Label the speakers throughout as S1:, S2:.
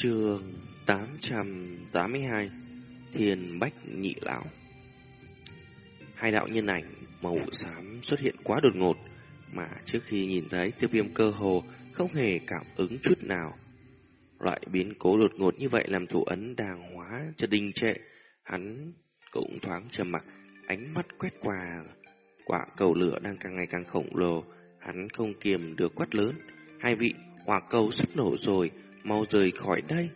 S1: Trường 882 Thiên Bách Nhị Lão Hai đạo nhân ảnh màu xám xuất hiện quá đột ngột mà trước khi nhìn thấy tiêu viêm cơ hồ không hề cảm ứng chút nào. Loại biến cố đột ngột như vậy làm thủ ấn đàng hóa cho đình trệ. Hắn cũng thoáng trầm mặc, ánh mắt quét qua quả cầu lửa đang càng ngày càng khổng lồ. Hắn không kiềm được quát lớn. Hai vị, hỏa cầu sắp nổ rồi, mau rời khỏi đây.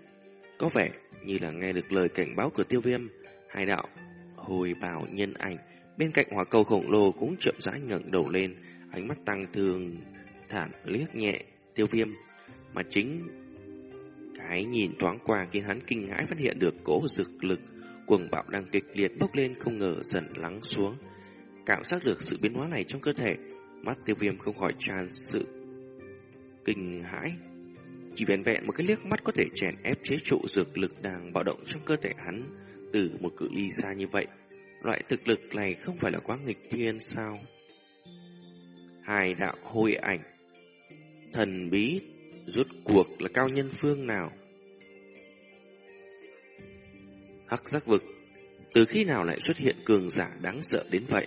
S1: Có vẻ như là nghe được lời cảnh báo của tiêu viêm. Hai đạo hồi bảo nhân ảnh bên cạnh hỏa cầu khổng lồ cũng chậm rãi ngẩng đầu lên, ánh mắt tăng thường thản liếc nhẹ tiêu viêm, mà chính cái nhìn thoáng qua khiến hắn kinh hãi phát hiện được cỗ dực lực cuồng bạo đang kịch liệt bốc lên không ngờ dần lắng xuống. Cảm giác được sự biến hóa này trong cơ thể, mắt tiêu viêm không khỏi tràn sự kinh hãi. Chỉ vẹn vẹn một cái liếc mắt có thể chèn ép chế trụ dược lực đang bạo động trong cơ thể hắn từ một cự ly xa như vậy. Loại thực lực này không phải là quá nghịch thiên sao? Hai đạo hôi ảnh Thần bí, Rốt cuộc là cao nhân phương nào Hắc giác vực Từ khi nào lại xuất hiện cường giả đáng sợ đến vậy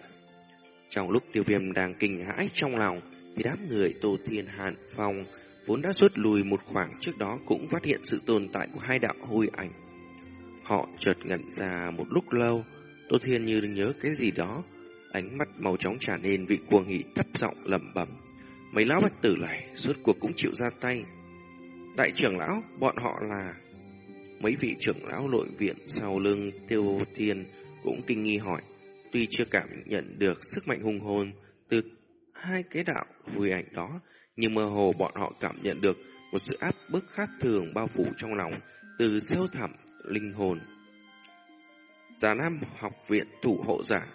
S1: Trong lúc tiêu viêm đang kinh hãi trong lòng, Thì đám người Tô Thiên Hàn Phong Vốn đã rút lùi một khoảng trước đó Cũng phát hiện sự tồn tại của hai đạo hôi ảnh Họ chợt ngẩn ra một lúc lâu Tô Thiên như nhớ cái gì đó Ánh mắt màu chóng trả nên vị cuồng hỉ thấp giọng lẩm bẩm Mấy lão bạch tử này rốt cuộc cũng chịu ra tay. Đại trưởng lão, bọn họ là... Mấy vị trưởng lão nội viện sau lưng tiêu thiên cũng kinh nghi hỏi. Tuy chưa cảm nhận được sức mạnh hùng hồn từ hai cái đạo vui ảnh đó, nhưng mơ hồ bọn họ cảm nhận được một sự áp bức khác thường bao phủ trong lòng từ sâu thẳm linh hồn. Già Nam học viện thủ hộ giả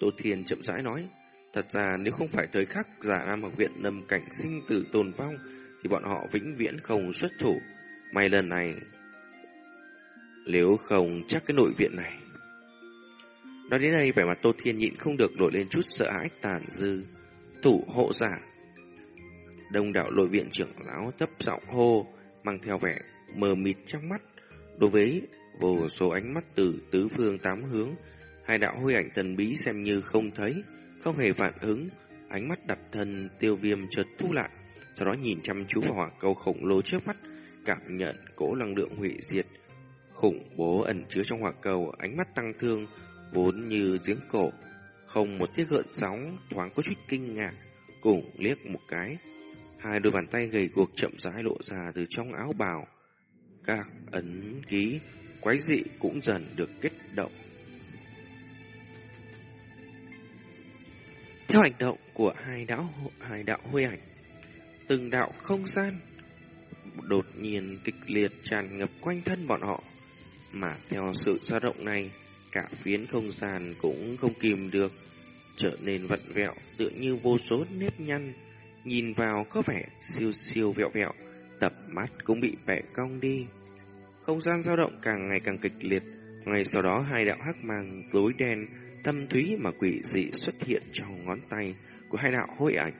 S1: Tô Thiên chậm rãi nói, Thật ra nếu không phải thời khắc giả Nam học viện nằm cảnh sinh tử tồn vong, thì bọn họ vĩnh viễn không xuất thủ. May lần này, nếu không chắc cái nội viện này. Nói đến đây, vẻ mặt Tô Thiên nhịn không được nổi lên chút sợ hãi tàn dư. Thủ hộ giả. Đông đảo nội viện trưởng lão thấp giọng hô mang theo vẻ mờ mịt trong mắt. Đối với vô số ánh mắt từ tứ phương tám hướng, hai đạo huy ảnh thần bí xem như không thấy không hề phản ứng, ánh mắt đặt thân tiêu viêm chợt thu lại, sau đó nhìn chăm chú vào hỏa cầu khổng lồ trước mắt, cảm nhận cỗ năng lượng hủy diệt khủng bố ẩn chứa trong hỏa cầu, ánh mắt tăng thương vốn như giếng cổ, không một tiếc gợn sóng, thoáng có chút kinh ngạc, cùng liếc một cái, hai đôi bàn tay gầy guộc chậm rãi lộ ra từ trong áo bào, các ấn ký quái dị cũng dần được kết động. Theo hành động của hai đạo hai đạo huy ảnh, từng đạo không gian đột nhiên kịch liệt tràn ngập quanh thân bọn họ, mà theo sự dao động này, cả phiến không gian cũng không kìm được, trở nên vặn vẹo tựa như vô số nếp nhăn, nhìn vào có vẻ siêu siêu vẹo vẹo, tập mắt cũng bị bẻ cong đi. Không gian dao động càng ngày càng kịch liệt, ngay sau đó hai đạo hắc mang tối đen Thâm thúy mà quỷ dị xuất hiện trong ngón tay của hai đạo hôi ảnh.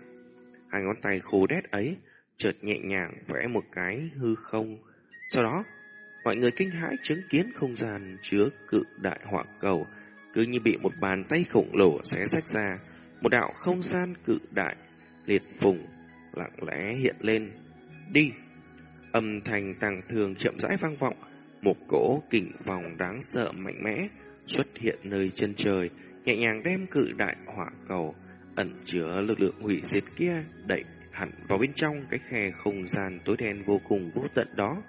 S1: Hai ngón tay khô đét ấy chợt nhẹ nhàng vẽ một cái hư không. Sau đó, mọi người kinh hãi chứng kiến không gian chứa cự đại họa cầu cứ như bị một bàn tay khổng lồ xé rách ra. Một đạo không gian cự đại liệt vùng lặng lẽ hiện lên. Đi! Âm thanh tàng thường chậm rãi vang vọng, một cỗ kình vòng đáng sợ mạnh mẽ xuất hiện nơi chân trời, nhẹ nhàng đem cự đại hỏa cầu ẩn chứa lực lượng hủy diệt kia đẩy hẳn vào bên trong cái khe không gian tối đen vô cùng vô tận đó.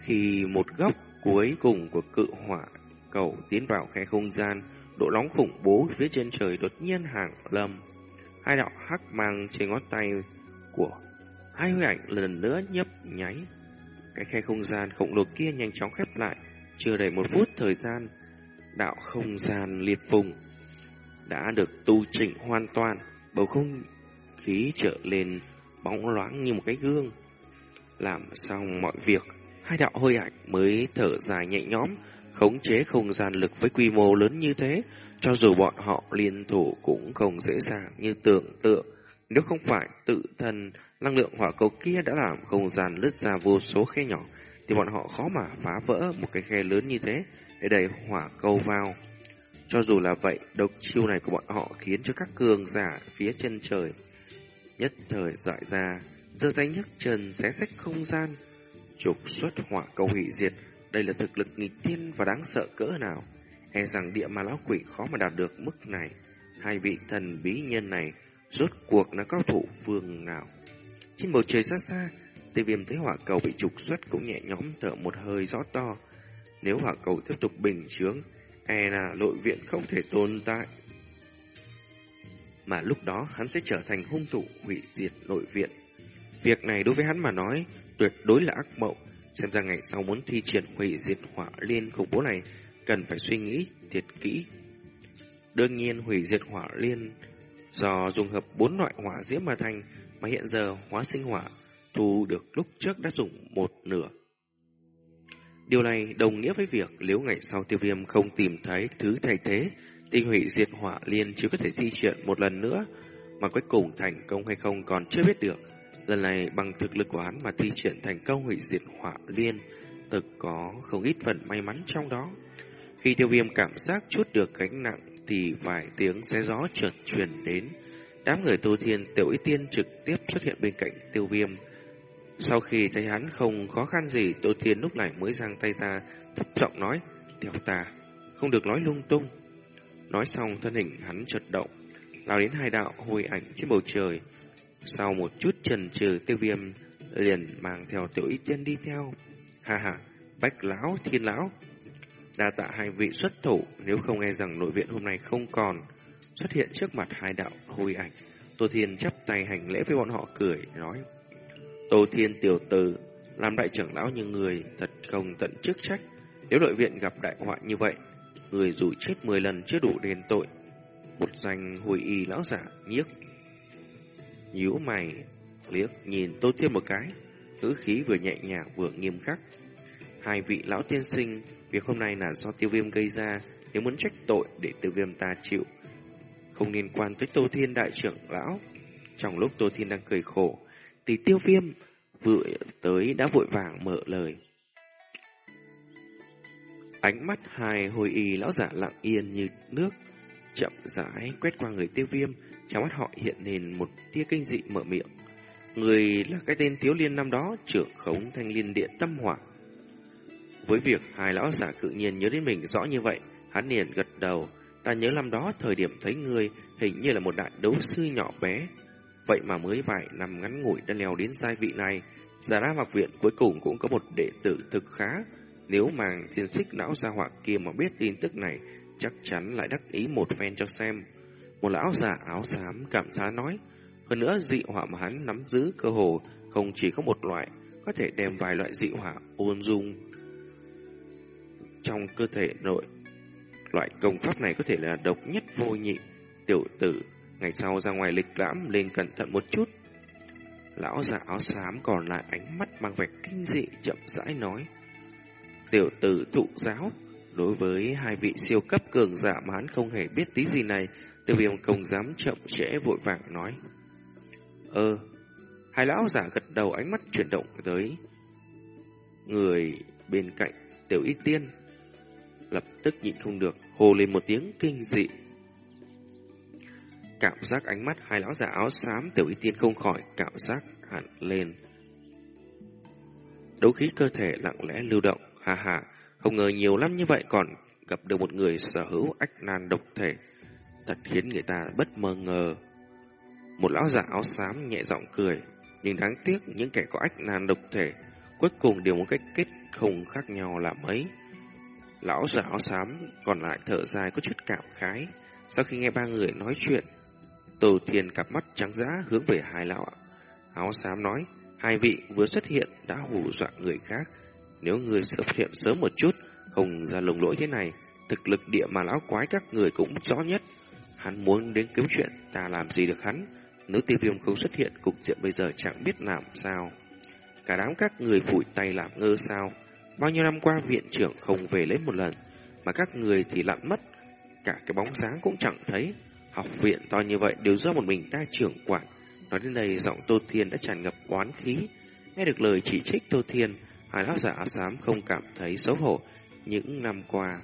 S1: Khi một góc cuối cùng của cự hỏa cầu tiến vào khe không gian, độ nóng khủng bố phía trên trời đột nhiên hàng lâm. Hai đạo hắc mang trên ngón tay của hai huy ảnh lần nữa nhấp nháy. Cái khe không gian khổng lồ kia nhanh chóng khép lại, chưa đầy một phút thời gian, đạo không gian liệt vùng đã được tu chỉnh hoàn toàn, bầu không khí trở lên bóng loáng như một cái gương. Làm xong mọi việc, hai đạo hơi ảnh mới thở dài nhẹ nhõm, khống chế không gian lực với quy mô lớn như thế, cho dù bọn họ liên thủ cũng không dễ dàng như tưởng tượng. Nếu không phải tự thân năng lượng hỏa cầu kia đã làm không gian lướt ra vô số khe nhỏ, thì bọn họ khó mà phá vỡ một cái khe lớn như thế để đẩy hỏa cầu vào. Cho dù là vậy, độc chiêu này của bọn họ khiến cho các cường giả phía chân trời nhất thời dại ra, giơ tay nhấc chân xé sách không gian, trục xuất hỏa cầu hủy diệt. Đây là thực lực nghịch thiên và đáng sợ cỡ nào. E rằng địa ma lão quỷ khó mà đạt được mức này. Hai vị thần bí nhân này rốt cuộc là cao thủ phương nào. Trên bầu trời xa xa, tiêu viêm thấy hỏa cầu bị trục xuất cũng nhẹ nhõm thở một hơi gió to. Nếu hỏa cầu tiếp tục bình chướng, e là nội viện không thể tồn tại. Mà lúc đó hắn sẽ trở thành hung thủ hủy diệt nội viện. Việc này đối với hắn mà nói, tuyệt đối là ác mộng. Xem ra ngày sau muốn thi triển hủy diệt hỏa liên khủng bố này, cần phải suy nghĩ thiệt kỹ. Đương nhiên hủy diệt hỏa liên do dùng hợp bốn loại hỏa diễm mà thành, mà hiện giờ hóa sinh hỏa thu được lúc trước đã dùng một nửa. Điều này đồng nghĩa với việc nếu ngày sau tiêu viêm không tìm thấy thứ thay thế, thì hủy diệt hỏa liên chưa có thể thi triển một lần nữa, mà cuối cùng thành công hay không còn chưa biết được. Lần này bằng thực lực của hắn mà thi triển thành công hủy diệt hỏa liên, thực có không ít phần may mắn trong đó. Khi tiêu viêm cảm giác chút được gánh nặng thì vài tiếng xé gió chợt truyền đến. Đám người tu thiên tiểu y tiên trực tiếp xuất hiện bên cạnh tiêu viêm. Sau khi thấy hắn không khó khăn gì, tu Thiên lúc này mới giang tay ra, thấp giọng nói, theo ta, không được nói lung tung. Nói xong thân hình hắn chợt động, lao đến hai đạo hồi ảnh trên bầu trời. Sau một chút chần chừ tiêu viêm, liền mang theo tiểu y tiên đi theo. Hà hà, bách lão, thiên lão. Đa tạ hai vị xuất thủ, nếu không nghe rằng nội viện hôm nay không còn. Xuất hiện trước mặt hai đạo hồi ảnh. Tô Thiên chắp tay hành lễ với bọn họ cười, nói. Tô Thiên tiểu tử, làm đại trưởng lão như người, thật không tận chức trách. Nếu nội viện gặp đại họa như vậy, người dù chết 10 lần chưa đủ đền tội. Một danh hồi y lão giả nhiếc. nhíu mày, liếc nhìn Tô Thiên một cái, ngữ khí vừa nhẹ nhàng vừa nghiêm khắc. Hai vị lão tiên sinh, việc hôm nay là do tiêu viêm gây ra, nếu muốn trách tội để tiêu viêm ta chịu. Không liên quan tới Tô Thiên đại trưởng lão. Trong lúc Tô Thiên đang cười khổ, thì tiêu viêm vừa tới đã vội vàng mở lời. Ánh mắt hai hồi y lão giả lặng yên như nước, chậm rãi quét qua người tiêu viêm, trong mắt họ hiện lên một tia kinh dị mở miệng. Người là cái tên thiếu liên năm đó, trưởng khống thanh liên điện tâm hỏa. Với việc hai lão giả cự nhiên nhớ đến mình rõ như vậy, hắn liền gật đầu. Ta nhớ năm đó thời điểm thấy người hình như là một đại đấu sư nhỏ bé. Vậy mà mới vài năm ngắn ngủi đã leo đến giai vị này, Giả ra học viện cuối cùng cũng có một đệ tử thực khá. Nếu màng thiên xích lão gia họa kia mà biết tin tức này, chắc chắn lại đắc ý một phen cho xem. Một lão giả áo xám cảm thán nói, hơn nữa dị họa mà hắn nắm giữ cơ hồ không chỉ có một loại, có thể đem vài loại dị họa ôn dung trong cơ thể nội. Loại công pháp này có thể là độc nhất vô nhị. Tiểu tử, ngày sau ra ngoài lịch lãm lên cẩn thận một chút. Lão già áo xám còn lại ánh mắt mang vẻ kinh dị chậm rãi nói. Tiểu tử thụ giáo, đối với hai vị siêu cấp cường giả mà hắn không hề biết tí gì này, tiêu viêm không dám chậm trễ vội vàng nói. Ơ, hai lão giả gật đầu ánh mắt chuyển động tới người bên cạnh tiểu y tiên. Lập tức nhịn không được, hồ lên một tiếng kinh dị. Cảm giác ánh mắt hai lão già áo xám tiểu y tiên không khỏi cảm giác hẳn lên. Đấu khí cơ thể lặng lẽ lưu động, hà hà, không ngờ nhiều lắm như vậy còn gặp được một người sở hữu ách nan độc thể, thật khiến người ta bất mơ ngờ. Một lão già áo xám nhẹ giọng cười, nhưng đáng tiếc những kẻ có ách nan độc thể cuối cùng đều một cách kết không khác nhau là mấy. Lão già áo xám còn lại thở dài có chút cảm khái. Sau khi nghe ba người nói chuyện, Tô Thiên cặp mắt trắng giá hướng về hai lão áo xám nói, hai vị vừa xuất hiện đã hù dọa người khác. Nếu người xuất hiện sớm một chút, không ra lồng lỗi thế này, thực lực địa mà lão quái các người cũng rõ nhất. Hắn muốn đến kiếm chuyện, ta làm gì được hắn? Nếu tiêu viêm không xuất hiện, cục diện bây giờ chẳng biết làm sao. Cả đám các người phủi tay làm ngơ sao. Bao nhiêu năm qua viện trưởng không về lấy một lần, mà các người thì lặn mất. Cả cái bóng dáng cũng chẳng thấy. Học viện to như vậy đều do một mình ta trưởng quản. Nói đến đây, giọng Tô Thiên đã tràn ngập oán khí. Nghe được lời chỉ trích Tô Thiên, hai lão giả áo xám không cảm thấy xấu hổ. Những năm qua,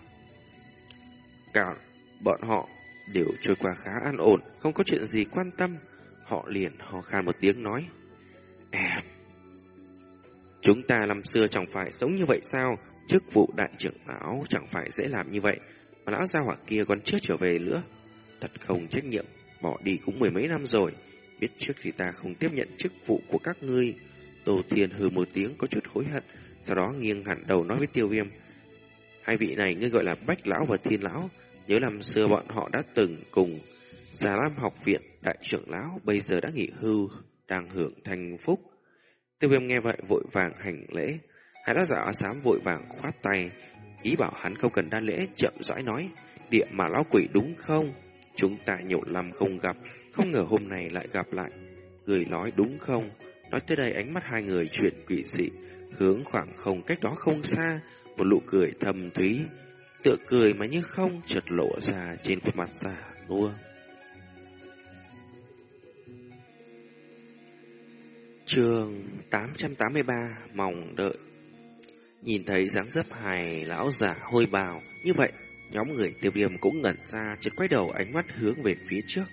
S1: cả bọn họ đều trôi qua khá an ổn, không có chuyện gì quan tâm. Họ liền hò khan một tiếng nói. À, chúng ta năm xưa chẳng phải sống như vậy sao? Chức vụ đại trưởng lão chẳng phải dễ làm như vậy, mà lão gia hỏa kia còn chưa trở về nữa. Thật không trách nhiệm, bỏ đi cũng mười mấy năm rồi. Biết trước thì ta không tiếp nhận chức vụ của các ngươi. Tô Thiên hừ một tiếng có chút hối hận, sau đó nghiêng hẳn đầu nói với tiêu viêm. Hai vị này ngươi gọi là Bách Lão và Thiên Lão, nhớ năm xưa bọn họ đã từng cùng Già Lam học viện đại trưởng lão bây giờ đã nghỉ hưu, đang hưởng thành phúc. Tiêu viêm nghe vậy vội vàng hành lễ, hai lão giả áo xám vội vàng khoát tay, ý bảo hắn không cần đa lễ, chậm rãi nói, địa mà lão quỷ đúng không? Chúng ta nhiều năm không gặp, không ngờ hôm nay lại gặp lại. Người nói đúng không? Nói tới đây ánh mắt hai người chuyển quỷ dị, hướng khoảng không cách đó không xa, một nụ cười thầm thúy, tựa cười mà như không chợt lộ ra trên khuôn mặt già nua. Trường 883 mong đợi. Nhìn thấy dáng dấp hài lão giả hôi bào, Như vậy, Nhóm người tiêu viêm cũng ngẩn ra, Chợt quay đầu ánh mắt hướng về phía trước.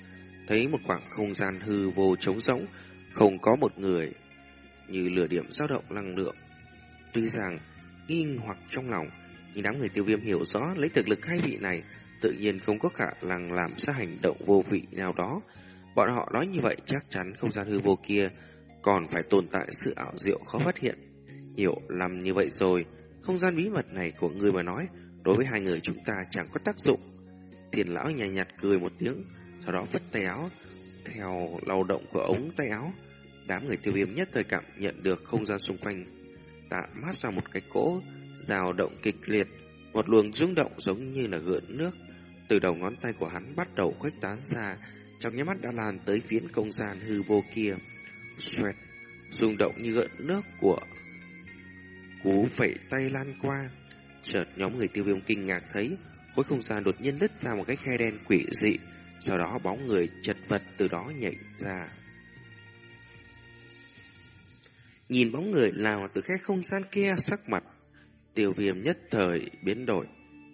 S1: Thấy một khoảng không gian hư vô trống rỗng, Không có một người, Như lửa điểm dao động năng lượng. Tuy rằng, nghi hoặc trong lòng, Nhưng đám người tiêu viêm hiểu rõ Lấy thực lực hai vị này, Tự nhiên không có khả năng làm ra hành động vô vị nào đó. Bọn họ nói như vậy chắc chắn không gian hư vô kia còn phải tồn tại sự ảo diệu khó phát hiện. Hiểu lầm như vậy rồi, không gian bí mật này của người mà nói, đối với hai người chúng ta chẳng có tác dụng. Tiền lão nhạt nhạt cười một tiếng, sau đó vứt tay áo, theo lao động của ống tay áo. Đám người tiêu viêm nhất thời cảm nhận được không gian xung quanh tạ mát ra một cái cỗ, dao động kịch liệt, một luồng rung động giống như là gợn nước. Từ đầu ngón tay của hắn bắt đầu khuếch tán ra, trong nháy mắt đã lan tới phiến không gian hư vô kia xoẹt, rung động như gợn nước của cú phẩy tay lan qua. Chợt nhóm người tiêu viêm kinh ngạc thấy khối không gian đột nhiên lứt ra một cái khe đen quỷ dị, sau đó bóng người chật vật từ đó nhảy ra. Nhìn bóng người lao từ khe không gian kia sắc mặt, tiêu viêm nhất thời biến đổi.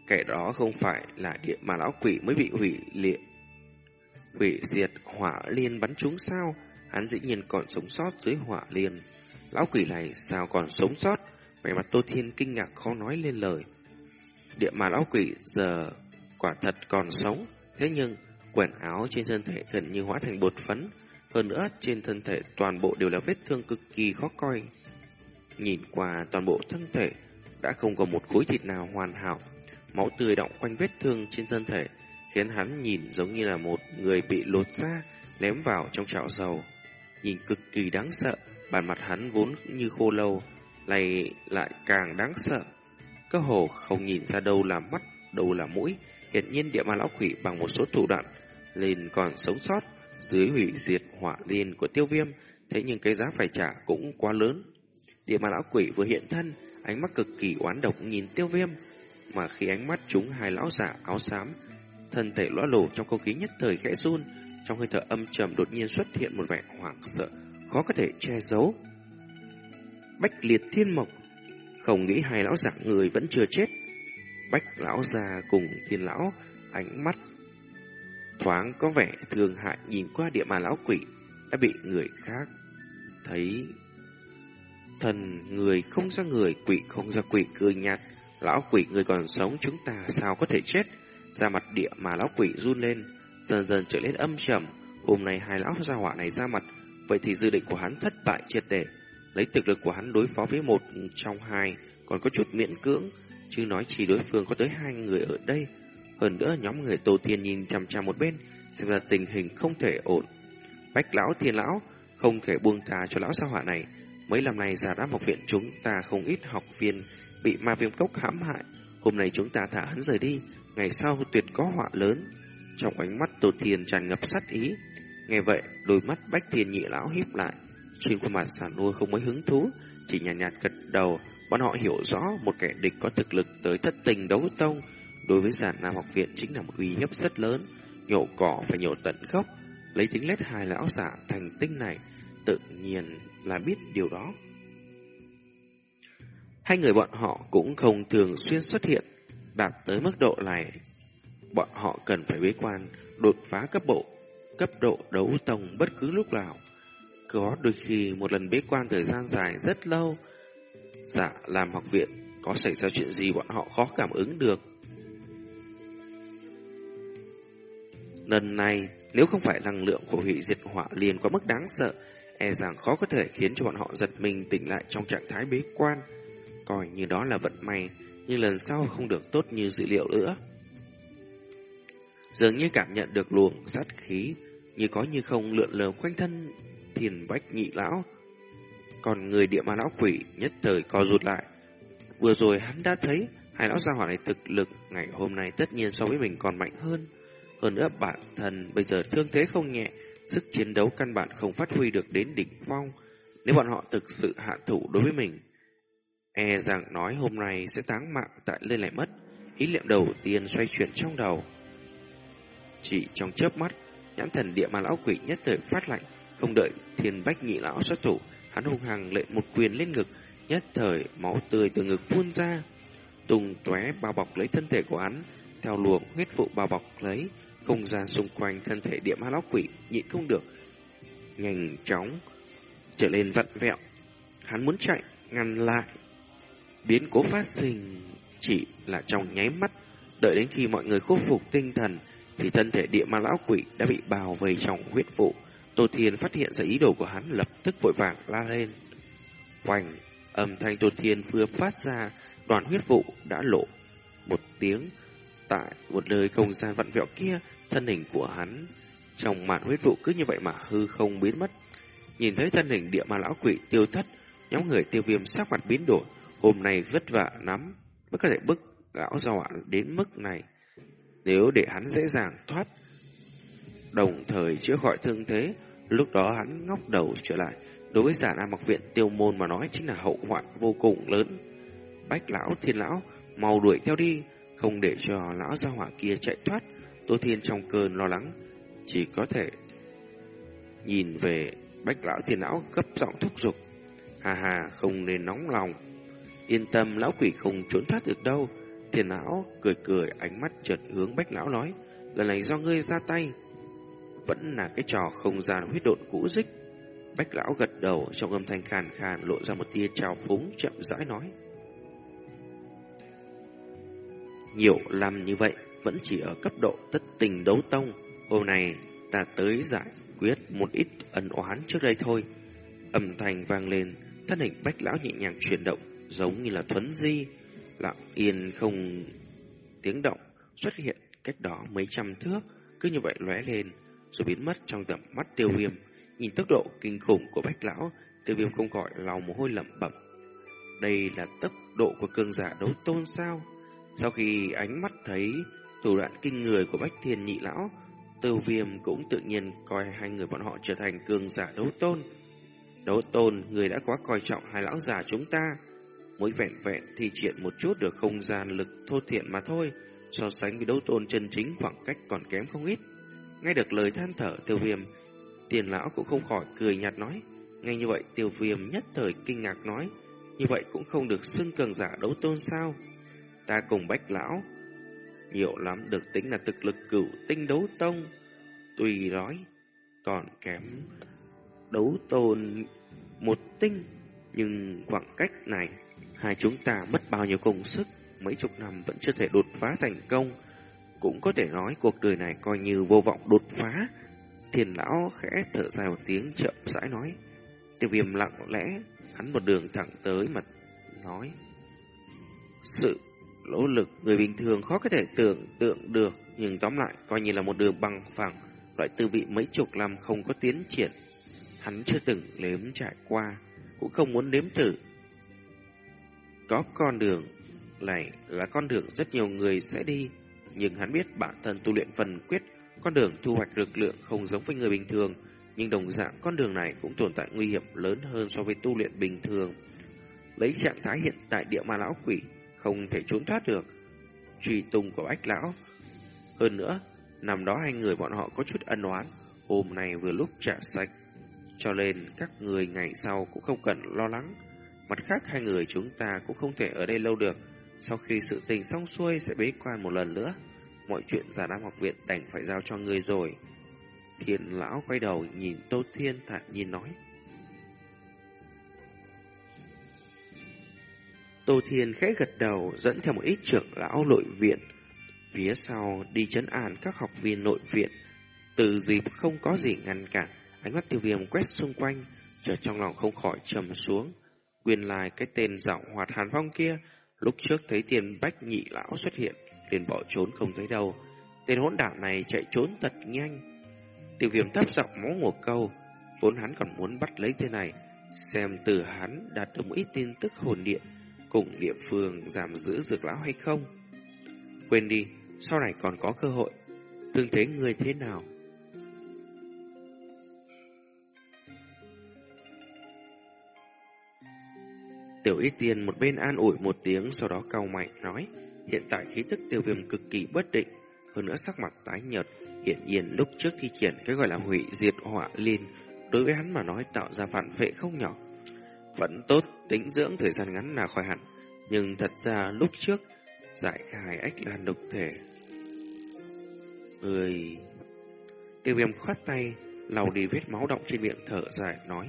S1: Kẻ đó không phải là địa mà lão quỷ mới bị hủy liệt. Hủy diệt hỏa liên bắn trúng sao? Hắn dĩ nhiên còn sống sót dưới hỏa liền. Lão quỷ này sao còn sống sót? Vẻ mặt Tô Thiên kinh ngạc khó nói lên lời. Địa mà lão quỷ giờ quả thật còn sống, thế nhưng quần áo trên thân thể gần như hóa thành bột phấn, hơn nữa trên thân thể toàn bộ đều là vết thương cực kỳ khó coi. Nhìn qua toàn bộ thân thể đã không có một khối thịt nào hoàn hảo, máu tươi đọng quanh vết thương trên thân thể khiến hắn nhìn giống như là một người bị lột da ném vào trong chảo dầu nhìn cực kỳ đáng sợ, bản mặt hắn vốn như khô lâu, này lại càng đáng sợ. Cơ hồ không nhìn ra đâu là mắt, đâu là mũi, hiện nhiên địa ma lão quỷ bằng một số thủ đoạn lên còn sống sót dưới hủy diệt hỏa liên của tiêu viêm, thế nhưng cái giá phải trả cũng quá lớn. Địa ma lão quỷ vừa hiện thân, ánh mắt cực kỳ oán độc nhìn tiêu viêm, mà khi ánh mắt chúng hai lão giả áo xám, thân thể lõa lồ trong không khí nhất thời khẽ run, trong hơi thở âm trầm đột nhiên xuất hiện một vẻ hoảng sợ, khó có thể che giấu. Bách liệt thiên mộc, không nghĩ hai lão giả người vẫn chưa chết. Bách lão già cùng thiên lão, ánh mắt thoáng có vẻ thương hại nhìn qua địa bàn lão quỷ đã bị người khác thấy thần người không ra người quỷ không ra quỷ cười nhạt lão quỷ người còn sống chúng ta sao có thể chết ra mặt địa mà lão quỷ run lên dần dần trở nên âm trầm. Hôm nay hai lão gia hỏa này ra mặt, vậy thì dự định của hắn thất bại triệt để. Lấy thực lực của hắn đối phó với một trong hai còn có chút miễn cưỡng, chứ nói chỉ đối phương có tới hai người ở đây. Hơn nữa nhóm người Tô Thiên nhìn chằm chằm một bên, xem ra tình hình không thể ổn. Bách lão thiên lão không thể buông tha cho lão gia hỏa này. Mấy năm nay giả đám học viện chúng ta không ít học viên bị ma viêm cốc hãm hại. Hôm nay chúng ta thả hắn rời đi, ngày sau tuyệt có họa lớn. Trong ánh mắt Tô Thiên tràn ngập sát ý. Nghe vậy, đôi mắt Bách Thiên nhị lão híp lại. Trên khuôn mặt sản nuôi không mấy hứng thú, chỉ nhàn nhạt, nhạt gật đầu. Bọn họ hiểu rõ một kẻ địch có thực lực tới thất tình đấu tông. Đối với giản nam học viện chính là một uy hiếp rất lớn. Nhổ cỏ phải nhổ tận gốc. lấy tính lết hai lão giả thành tinh này, tự nhiên là biết điều đó. Hai người bọn họ cũng không thường xuyên xuất hiện, đạt tới mức độ này. Bọn họ cần phải bế quan, đột phá cấp bộ, cấp độ đấu tông bất cứ lúc nào. Có đôi khi một lần bế quan thời gian dài rất lâu, dạ làm học viện có xảy ra chuyện gì bọn họ khó cảm ứng được. Lần này, nếu không phải năng lượng của hủy diệt hỏa liền quá mức đáng sợ, e rằng khó có thể khiến cho bọn họ giật mình tỉnh lại trong trạng thái bế quan. Coi như đó là vận may, nhưng lần sau không được tốt như dữ liệu nữa. Dường như cảm nhận được luồng sát khí, như có như không lượn lờ quanh thân thiền bách nhị lão. Còn người địa ma lão quỷ nhất thời co rụt lại. Vừa rồi hắn đã thấy hai lão gia hỏa này thực lực ngày hôm nay tất nhiên so với mình còn mạnh hơn. Hơn nữa bản thân bây giờ thương thế không nhẹ, sức chiến đấu căn bản không phát huy được đến đỉnh phong. Nếu bọn họ thực sự hạ thủ đối với mình, e rằng nói hôm nay sẽ táng mạng tại lên lại mất. Ý niệm đầu tiên xoay chuyển trong đầu. Chỉ trong chớp mắt, nhãn thần địa ma lão quỷ nhất thời phát lạnh, không đợi thiên bách nhị lão xuất thủ, hắn hung hăng lệ một quyền lên ngực, nhất thời máu tươi từ ngực phun ra, tung tóe bao bọc lấy thân thể của hắn, theo luồng huyết vụ bao bọc lấy, không gian xung quanh thân thể địa ma lão quỷ nhịn không được, nhanh chóng trở lên vặn vẹo. Hắn muốn chạy, ngăn lại. Biến cố phát sinh chỉ là trong nháy mắt, đợi đến khi mọi người khôi phục tinh thần, thì thân thể địa ma lão quỷ đã bị bào vây trong huyết vụ. Tô Thiên phát hiện ra ý đồ của hắn lập tức vội vàng la lên. Hoành, âm thanh Tô Thiên vừa phát ra, đoàn huyết vụ đã lộ một tiếng. Tại một nơi không gian vặn vẹo kia, thân hình của hắn trong màn huyết vụ cứ như vậy mà hư không biến mất. Nhìn thấy thân hình địa ma lão quỷ tiêu thất, nhóm người tiêu viêm sắc mặt biến đổi, hôm nay vất vả lắm mới có thể bức lão già đến mức này. Nếu để hắn dễ dàng thoát, đồng thời chữa khỏi thương thế, lúc đó hắn ngóc đầu trở lại. Đối với giả nam mặc viện tiêu môn mà nói chính là hậu hoạn vô cùng lớn. Bách lão, thiên lão, mau đuổi theo đi, không để cho lão gia hỏa kia chạy thoát. Tô Thiên trong cơn lo lắng, chỉ có thể nhìn về bách lão thiên lão gấp giọng thúc giục. Hà hà, không nên nóng lòng. Yên tâm, lão quỷ không trốn thoát được đâu. Thiên lão cười cười, ánh mắt chợt hướng bách lão nói, lần này do ngươi ra tay. Vẫn là cái trò không gian huyết độn cũ dích. Bách lão gật đầu trong âm thanh khàn khàn lộ ra một tia trào phúng chậm rãi nói. Nhiều làm như vậy, vẫn chỉ ở cấp độ tất tình đấu tông. Hôm nay ta tới giải quyết một ít ân oán trước đây thôi. Âm thanh vang lên, thân hình bách lão nhẹ nhàng chuyển động, giống như là thuấn di, lặng yên không tiếng động xuất hiện cách đó mấy trăm thước, cứ như vậy lóe lên, rồi biến mất trong tầm mắt tiêu viêm. Nhìn tốc độ kinh khủng của bách lão, tiêu viêm không gọi lòng mồ hôi lẩm bẩm. Đây là tốc độ của cường giả đấu tôn sao? Sau khi ánh mắt thấy thủ đoạn kinh người của Bách Thiên Nhị Lão, Tiêu Viêm cũng tự nhiên coi hai người bọn họ trở thành cường giả đấu tôn. Đấu tôn, người đã quá coi trọng hai lão già chúng ta. Mới vẹn vẹn thì triển một chút được không gian lực thô thiện mà thôi, so sánh với đấu tôn chân chính khoảng cách còn kém không ít. Nghe được lời than thở tiêu viêm, tiền lão cũng không khỏi cười nhạt nói. Ngay như vậy tiêu viêm nhất thời kinh ngạc nói, như vậy cũng không được xưng cường giả đấu tôn sao? Ta cùng bách lão nhiều lắm được tính là thực lực cửu tinh đấu tông. Tùy nói, còn kém đấu tôn một tinh, nhưng khoảng cách này, hai chúng ta mất bao nhiêu công sức, mấy chục năm vẫn chưa thể đột phá thành công. Cũng có thể nói cuộc đời này coi như vô vọng đột phá. Thiền lão khẽ thở dài một tiếng chậm rãi nói. Tiêu viêm lặng lẽ, hắn một đường thẳng tới mà nói. Sự nỗ lực người bình thường khó có thể tưởng tượng được, nhưng tóm lại coi như là một đường bằng phẳng, loại tư vị mấy chục năm không có tiến triển. Hắn chưa từng nếm trải qua, cũng không muốn nếm thử. Có con đường này là con đường rất nhiều người sẽ đi, nhưng hắn biết bản thân tu luyện phần quyết, con đường thu hoạch lực lượng không giống với người bình thường, nhưng đồng dạng con đường này cũng tồn tại nguy hiểm lớn hơn so với tu luyện bình thường. Lấy trạng thái hiện tại địa ma lão quỷ, không thể trốn thoát được. Truy tung của Bách Lão. Hơn nữa, nằm đó hai người bọn họ có chút ân oán, hôm nay vừa lúc trả sạch, cho nên các người ngày sau cũng không cần lo lắng. Mặt khác hai người chúng ta cũng không thể ở đây lâu được, sau khi sự tình xong xuôi sẽ bế quan một lần nữa. Mọi chuyện giả nam học viện đành phải giao cho người rồi. Thiên lão quay đầu nhìn Tô Thiên thản nhiên nói. Tô Thiên khẽ gật đầu dẫn theo một ít trưởng lão nội viện. Phía sau đi chấn an các học viên nội viện. Từ dịp không có gì ngăn cản, ánh mắt tiêu viêm quét xung quanh, trở trong lòng không khỏi trầm xuống. Nguyên lai cái tên dạo hoạt hàn phong kia, lúc trước thấy tiền bách nhị lão xuất hiện, liền bỏ trốn không thấy đâu. Tên hỗn đảo này chạy trốn thật nhanh. tiểu viêm thấp giọng máu ngủ câu, vốn hắn còn muốn bắt lấy tên này, xem từ hắn đạt được một ít tin tức hồn điện cùng địa phương giảm giữ dược lão hay không. Quên đi, sau này còn có cơ hội. Tương thế người thế nào? Tiểu Y Tiên một bên an ủi một tiếng sau đó cau mạnh nói, hiện tại khí tức tiêu viêm cực kỳ bất định, hơn nữa sắc mặt tái nhợt, hiện nhiên lúc trước thi triển cái gọi là hủy diệt họa liên, đối với hắn mà nói tạo ra phản phệ không nhỏ. Vẫn tốt, tính dưỡng thời gian ngắn là khỏi hẳn, nhưng thật ra lúc trước giải khai ách lan độc thể. Người... Tiêu viêm khoát tay, lau đi vết máu động trên miệng thở dài, nói.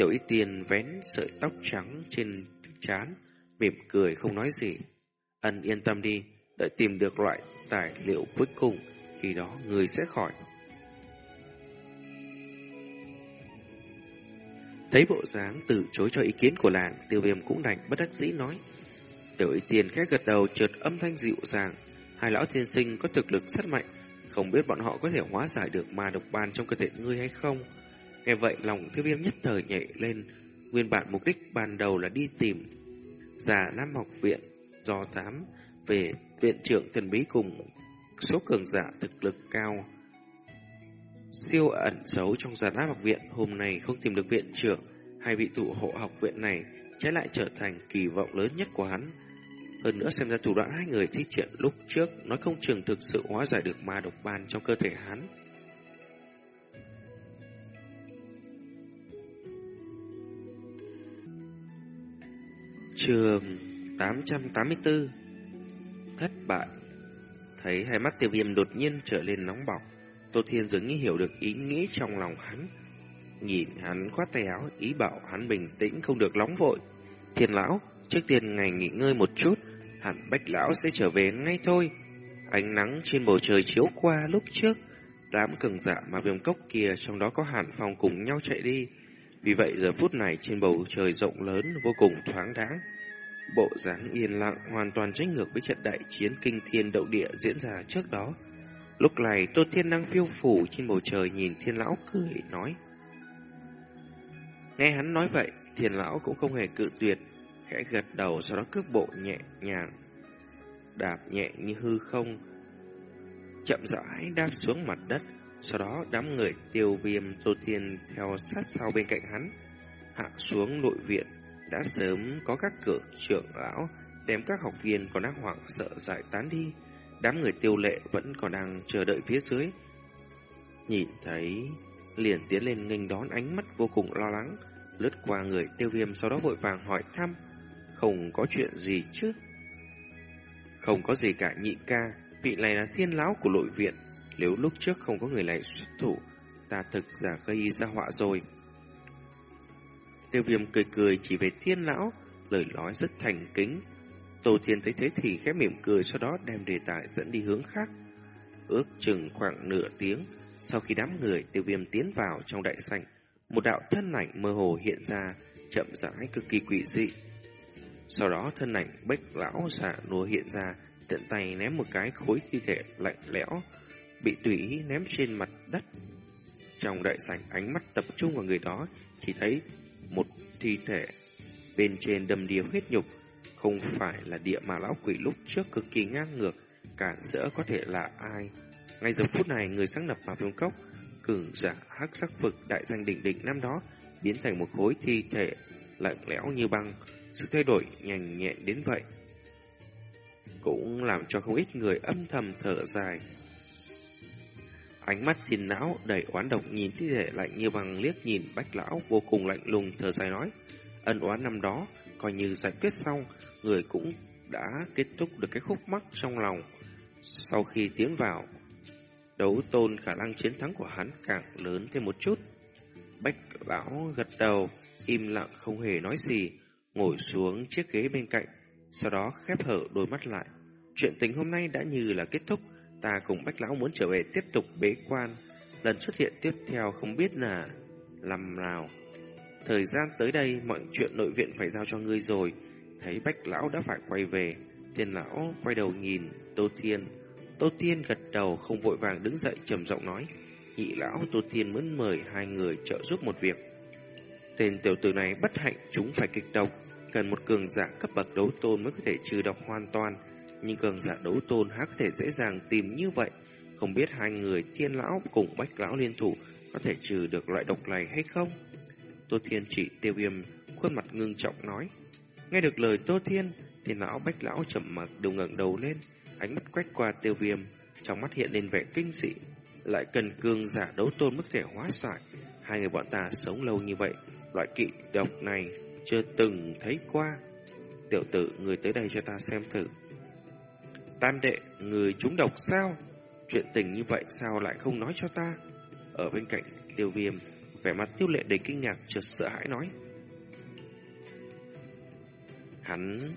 S1: Tiểu y Tiên vén sợi tóc trắng trên trán, mỉm cười không nói gì. Ân yên tâm đi, đợi tìm được loại tài liệu cuối cùng, khi đó người sẽ khỏi. Thấy bộ dáng từ chối cho ý kiến của làng, tiêu viêm cũng đành bất đắc dĩ nói. Tiểu y Tiên khẽ gật đầu chợt âm thanh dịu dàng. Hai lão thiên sinh có thực lực rất mạnh, không biết bọn họ có thể hóa giải được ma độc ban trong cơ thể ngươi hay không. Nghe vậy lòng tiêu viêm nhất thời nhảy lên, nguyên bản mục đích ban đầu là đi tìm già Nam học viện do thám về viện trưởng thần bí cùng số cường giả thực lực cao. Siêu ẩn xấu trong già Nam học viện hôm nay không tìm được viện trưởng hai vị thủ hộ học viện này trái lại trở thành kỳ vọng lớn nhất của hắn. Hơn nữa xem ra thủ đoạn hai người thi triển lúc trước nói không chừng thực sự hóa giải được ma độc ban trong cơ thể hắn. Trường 884 Thất bại. Thấy hai mắt tiêu viêm đột nhiên trở lên nóng bỏng, Tô Thiên dường như hiểu được ý nghĩ trong lòng hắn. Nhìn hắn khoát tay áo, Ý bảo hắn bình tĩnh, không được nóng vội. Thiên lão, Trước tiên ngày nghỉ ngơi một chút, Hẳn bách lão sẽ trở về ngay thôi. Ánh nắng trên bầu trời chiếu qua lúc trước, Đám cường giả mà viêm cốc kia Trong đó có hàn phòng cùng nhau chạy đi vì vậy giờ phút này trên bầu trời rộng lớn vô cùng thoáng đáng. Bộ dáng yên lặng hoàn toàn trái ngược với trận đại chiến kinh thiên đậu địa diễn ra trước đó. Lúc này Tô Thiên đang phiêu phủ trên bầu trời nhìn thiên lão cười nói. Nghe hắn nói vậy, thiên lão cũng không hề cự tuyệt, khẽ gật đầu sau đó cước bộ nhẹ nhàng, đạp nhẹ như hư không, chậm rãi đáp xuống mặt đất. Sau đó đám người tiêu viêm Tô Thiên theo sát sau bên cạnh hắn, hạ xuống nội viện. Đã sớm có các cửa trưởng lão đem các học viên còn đang hoảng sợ giải tán đi. Đám người tiêu lệ vẫn còn đang chờ đợi phía dưới. Nhìn thấy liền tiến lên nghênh đón ánh mắt vô cùng lo lắng, lướt qua người tiêu viêm sau đó vội vàng hỏi thăm. Không có chuyện gì chứ? Không có gì cả nhị ca, vị này là thiên lão của nội viện, nếu lúc trước không có người này xuất thủ, ta thực giả gây ra họa rồi. Tiêu viêm cười cười chỉ về thiên lão, lời nói rất thành kính. Tô Thiên thấy thế thì khẽ mỉm cười sau đó đem đề tài dẫn đi hướng khác. Ước chừng khoảng nửa tiếng, sau khi đám người tiêu viêm tiến vào trong đại sảnh, một đạo thân ảnh mơ hồ hiện ra, chậm rãi cực kỳ quỷ dị. Sau đó thân ảnh bách lão giả nua hiện ra, tiện tay ném một cái khối thi thể lạnh lẽo bị tùy ý ném trên mặt đất. Trong đại sảnh ánh mắt tập trung vào người đó, chỉ thấy một thi thể bên trên đầm đìa huyết nhục, không phải là địa mà lão quỷ lúc trước cực kỳ ngang ngược, cản rỡ có thể là ai. Ngay giờ phút này, người sáng lập mà viêm cốc, cường giả hắc sắc vực đại danh đỉnh đỉnh năm đó, biến thành một khối thi thể lạnh lẽo như băng, sự thay đổi nhanh nhẹn đến vậy. Cũng làm cho không ít người âm thầm thở dài. Ánh mắt thiên não đầy oán độc nhìn thi thể lạnh như bằng liếc nhìn bách lão vô cùng lạnh lùng thở dài nói. Ân oán năm đó, coi như giải quyết xong, người cũng đã kết thúc được cái khúc mắc trong lòng. Sau khi tiến vào, đấu tôn khả năng chiến thắng của hắn càng lớn thêm một chút. Bách lão gật đầu, im lặng không hề nói gì, ngồi xuống chiếc ghế bên cạnh, sau đó khép hở đôi mắt lại. Chuyện tình hôm nay đã như là kết thúc, ta cùng Bách lão muốn trở về tiếp tục bế quan. Lần xuất hiện tiếp theo không biết là làm nào. Thời gian tới đây, mọi chuyện nội viện phải giao cho ngươi rồi. Thấy Bách lão đã phải quay về, Thiên lão quay đầu nhìn Tô Thiên. Tô Thiên gật đầu không vội vàng đứng dậy trầm giọng nói. Nhị lão Tô Thiên muốn mời hai người trợ giúp một việc. Tên tiểu tử này bất hạnh chúng phải kịch độc, cần một cường giả cấp bậc đấu tôn mới có thể trừ độc hoàn toàn. Nhưng cường giả đấu tôn há có thể dễ dàng tìm như vậy. Không biết hai người thiên lão cùng bách lão liên thủ có thể trừ được loại độc này hay không? Tô Thiên chỉ tiêu viêm, khuôn mặt ngưng trọng nói. Nghe được lời Tô Thiên, thiên lão bách lão chậm mặc đều ngẩng đầu lên, ánh mắt quét qua tiêu viêm, trong mắt hiện lên vẻ kinh dị. Lại cần cường giả đấu tôn mức thể hóa giải. Hai người bọn ta sống lâu như vậy, loại kỵ độc này chưa từng thấy qua. Tiểu tử, người tới đây cho ta xem thử. Tam đệ, người trúng độc sao? Chuyện tình như vậy sao lại không nói cho ta? Ở bên cạnh tiêu viêm, vẻ mặt tiêu lệ đầy kinh ngạc chợt sợ hãi nói. Hắn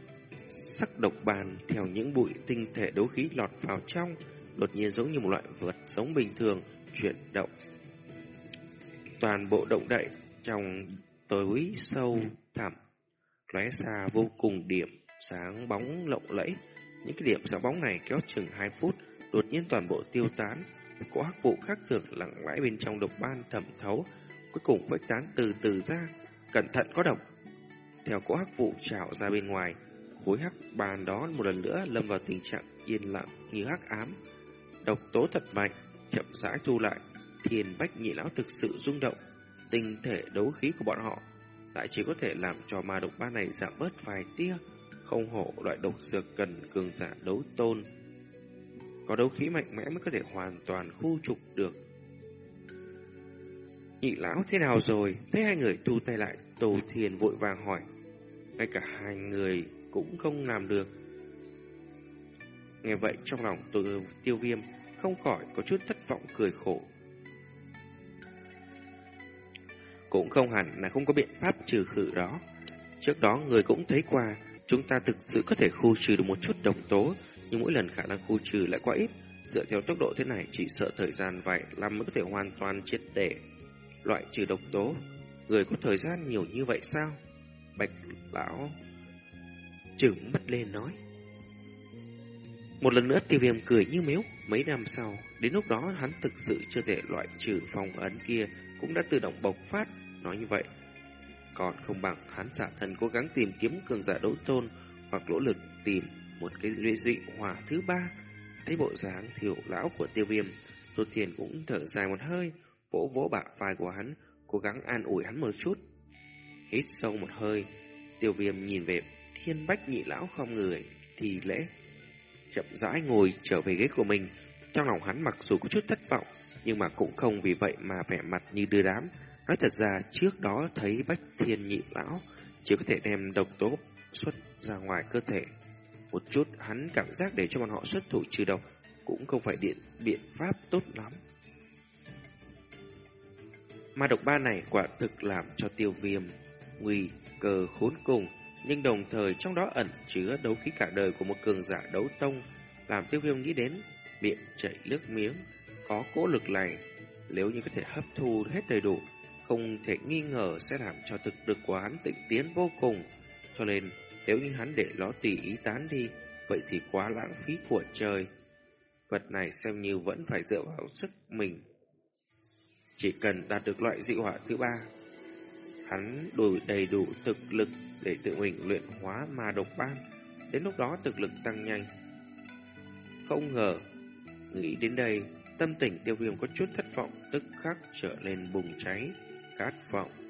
S1: sắc độc bàn theo những bụi tinh thể đấu khí lọt vào trong, đột nhiên giống như một loại vật sống bình thường chuyển động. Toàn bộ động đậy trong tối sâu thẳm, lóe xa vô cùng điểm sáng bóng lộng lẫy. Những cái điểm sáng bóng này kéo chừng 2 phút, đột nhiên toàn bộ tiêu tán. Có hắc vụ khác thường lặng lẽ bên trong độc ban thẩm thấu, cuối cùng khuếch tán từ từ ra. Cẩn thận có độc! Theo cỗ hắc vụ trào ra bên ngoài, khối hắc bàn đó một lần nữa lâm vào tình trạng yên lặng như hắc ám. Độc tố thật mạnh, chậm rãi thu lại, thiền bách nhị lão thực sự rung động. Tinh thể đấu khí của bọn họ lại chỉ có thể làm cho ma độc ba này giảm bớt vài tia, không hổ loại độc dược cần cường giả đấu tôn. Có đấu khí mạnh mẽ mới có thể hoàn toàn khu trục được. Nhị lão thế nào rồi? Thấy hai người tu tay lại, Tô Thiền vội vàng hỏi. Ngay cả hai người cũng không làm được. Nghe vậy trong lòng tôi tiêu viêm không khỏi có chút thất vọng cười khổ. Cũng không hẳn là không có biện pháp trừ khử đó. Trước đó người cũng thấy qua, chúng ta thực sự có thể khu trừ được một chút độc tố, nhưng mỗi lần khả năng khu trừ lại quá ít. Dựa theo tốc độ thế này chỉ sợ thời gian vài năm mới có thể hoàn toàn triệt để loại trừ độc tố. Người có thời gian nhiều như vậy sao? Bạch lão trừng mắt lên nói. Một lần nữa tiêu viêm cười như mếu, mấy năm sau, đến lúc đó hắn thực sự chưa thể loại trừ phòng ấn kia cũng đã tự động bộc phát, nói như vậy. Còn không bằng hắn xả thân cố gắng tìm kiếm cường giả đấu tôn hoặc nỗ lực tìm một cái lưỡi dị hỏa thứ ba. Thấy bộ dáng thiểu lão của tiêu viêm, Tô Thiền cũng thở dài một hơi, vỗ vỗ bả vai của hắn, cố gắng an ủi hắn một chút. Hít sâu một hơi, tiêu viêm nhìn về thiên bách nhị lão không người, thì lễ. Chậm rãi ngồi trở về ghế của mình, trong lòng hắn mặc dù có chút thất vọng, nhưng mà cũng không vì vậy mà vẻ mặt như đưa đám. Nói thật ra, trước đó thấy bách thiên nhị lão chỉ có thể đem độc tố xuất ra ngoài cơ thể. Một chút hắn cảm giác để cho bọn họ xuất thủ trừ độc cũng không phải điện biện pháp tốt lắm. Ma độc ba này quả thực làm cho tiêu viêm nguy cơ khốn cùng, nhưng đồng thời trong đó ẩn chứa đấu khí cả đời của một cường giả đấu tông, làm tiêu viêm nghĩ đến miệng chảy nước miếng, có cỗ lực này, nếu như có thể hấp thu hết đầy đủ, không thể nghi ngờ sẽ làm cho thực lực của hắn tịnh tiến vô cùng. Cho nên, nếu như hắn để nó tùy ý tán đi, vậy thì quá lãng phí của trời. Vật này xem như vẫn phải dựa vào sức mình chỉ cần đạt được loại dị hỏa thứ ba, hắn đủ đầy đủ thực lực để tự mình luyện hóa ma độc ban. Đến lúc đó thực lực tăng nhanh. Không ngờ, nghĩ đến đây, tâm tình tiêu viêm có chút thất vọng, tức khắc trở lên bùng cháy, khát vọng.